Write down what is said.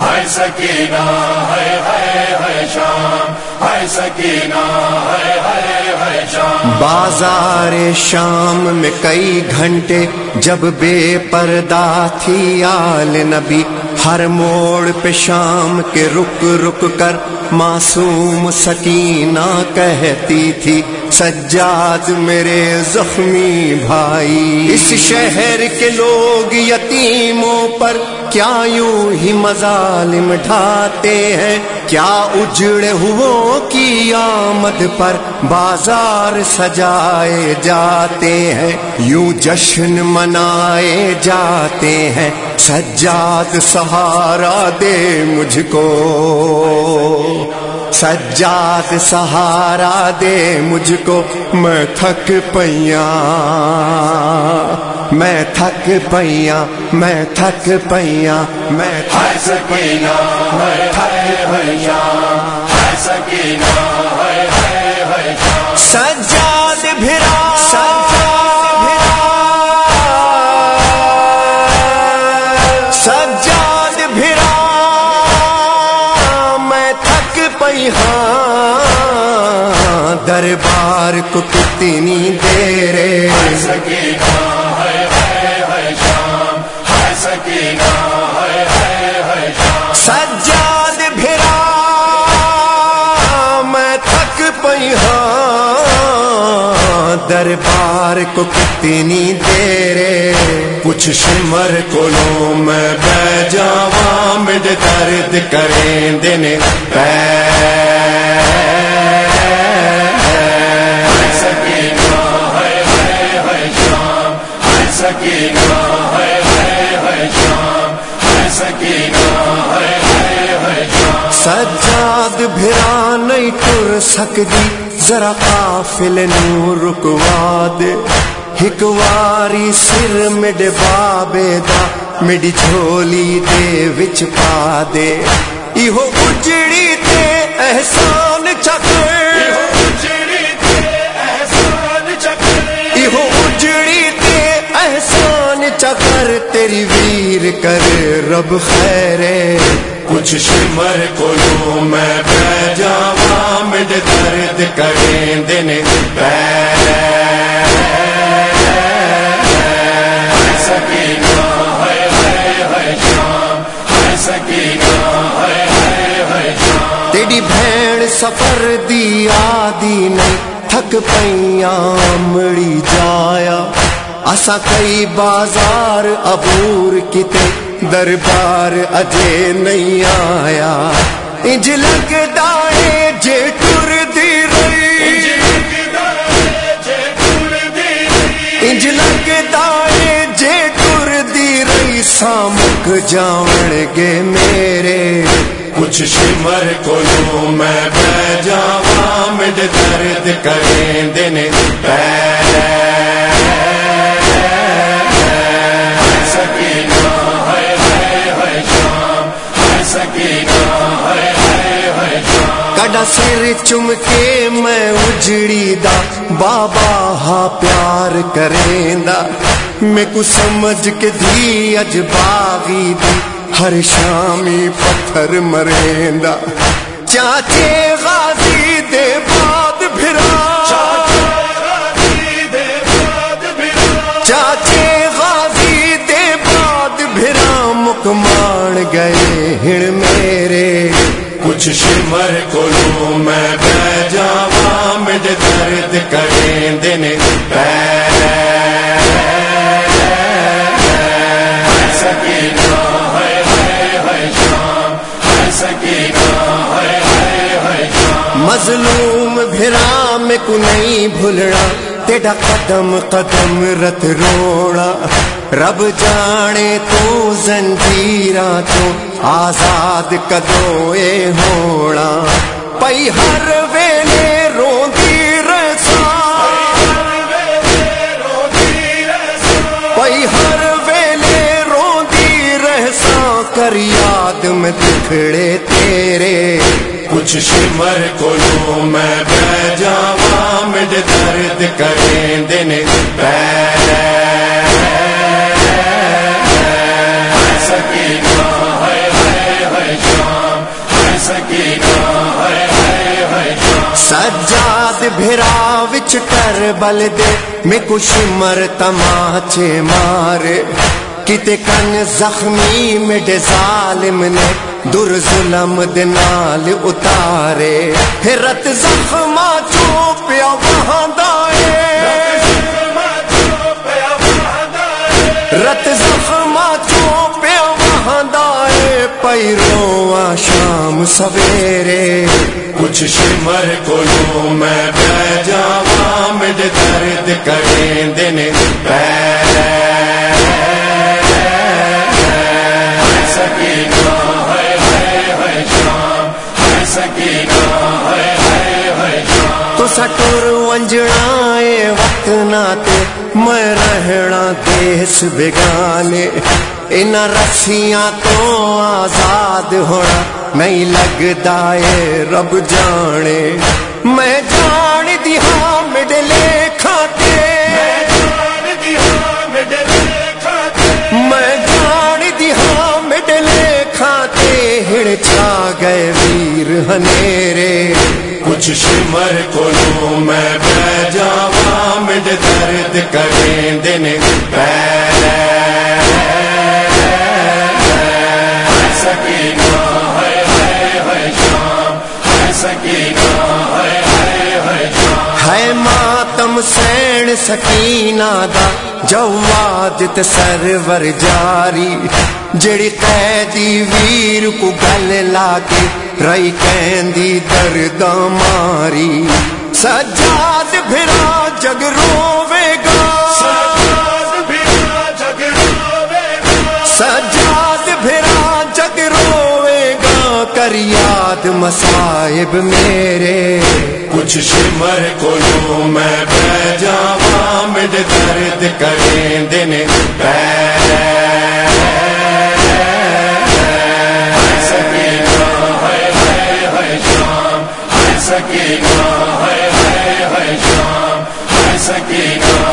ہے سکینہ ہے ہے ہے شام۔ ہے سکینہ ہے ہے ہے شام۔ بازار شام میں کئی گھنٹے جب بے پردہ تھی آل نبی، ہر موڑ پہ شام کے رک رک کر معصوم سکینہ کہتی تھی۔ سجاد میرے زخمی بھائی۔ اس شہر کے لوگ یتیموں پر کیا یوں ہی مظالم ڈھاتے ہیں؟ کیا اجڑے ہو کی آمد پر بازار سجائے جاتے ہیں؟ یوں جشن منائے جاتے ہیں۔ سجاد سہارا دے مجھ کو۔ سجاد سہارا دے مجھ کو، میں تھک پیا میں تھک پیا میں تھک پیا میں تھک پیاں میں تھک پیاں سجاد بھی دربار کو کتنی دیر سکینہ ہے شام۔ ہے ہے سجاد بھرا میں تھک پئی ہاں۔ دربار کو کتنی دیر کچھ شمر کو میں بہ جاواں مڈ درد کریں دن۔ پہ نہیں ٹر سکتی ذرا قافل نو رکوا دے۔ ہکواری سر مڈ بابے دا مڈی جھولی دے وچ پا دے۔ ایہو اجڑی تے احسان چکر چکر تیری ویر کر رب خیرے۔ کچھ شمر کو میں بہ جاواں مڈ درد کریں دن ہے ہے شام۔ ہے ہے ہے شام۔ تیری بھین سفر دی آدی نہیں، تھک پیاں مڑی جایا۔ اسا کئی بازار عبور کتے دربار اجے نہیں آیا۔ انج لگدا ہے جے ٹر دی رہی۔ انج لگدا ہے جے ٹر دی رہی۔ سامک جاون گے میرے۔ کچھ شمر کو میں بہ جاواں۔ مڈ درد کریں دن سکینہ شام سر چم کے میں اجڑی دا بابا ہا پیار کریندا میں کو سمجھ کے دھی اج باغی دی ہر شامی پتھر مریندا چاچے غازی دے بعد بھرا چاچے غازی دے بعد بھرا مکمان گئے ہن میرے شمر کو میں، بہ جاواں مڈ درد کریں دن۔ سکینہ ہے ہے ہے شام۔ ہے ہے ہے شام۔ مظلوم بھرا، میں کو نہیں بھولنا۔ تیرا قدم قدم رت روڑا۔ رب جانے تو زنجیرا تو۔ آزاد کدو اے ہونا۔ پئی ہر ویلے روندی رسا پئی ہر ویلے روندی رہسا کر یاد میں دکھڑے تیرے۔ کچھ شمر کو میں بہ جاواں مڈ درد کریں دن سکینہ بھیرا وچ کر بل دے۔ میں کچھ مر تماچے مارے۔ کتے کن زخمی مڈ ظالم نے در ظلم دنال اتارے۔ رت زخما چو پیا وہاں دائے۔ رت زخما چو پیا وہاں دائے۔ پیرو شام سویرے کچھ شمر کو میں، بہ جاواں مڈ درد کریں دن۔ سکینہ ہے ہے ہے شام۔ ہے سکینہ ہے ہے ہے شام۔ تو سٹور ونجنا وقت ناتے میں رہنا دیس بگانے۔ ان رسیاں تو آزاد ہونا نہیں لگتا ہے رب جانے۔ میں جان دیا مڈلے کھاتے جان دیا مڈلے کھاتے میں جان دیا مڈلے کھاتے ہڑ چھا گئے ویر ہنیرے۔ کچھ شمر کو میں بہ جاواں مڈ درد کریں دن سکینہ ماتم سین سکینہ دا جواد تے سرور جاری، جڑی قیدی ویر کو گل لا کے رئی کہندی درد ماری۔ سجاد بھرا جگ روے گا۔ سجاد بھی جگ روے گا۔ سجاد بھرا جگ روے گا۔ کر یاد مصائب میرے۔ کچھ شمر کو لوں میں بہ جاواں مد درد کریں دن سکینہ ہے ہے شام۔ ہے سکینہ ہے ہے ہے شام۔ ہے سکینہ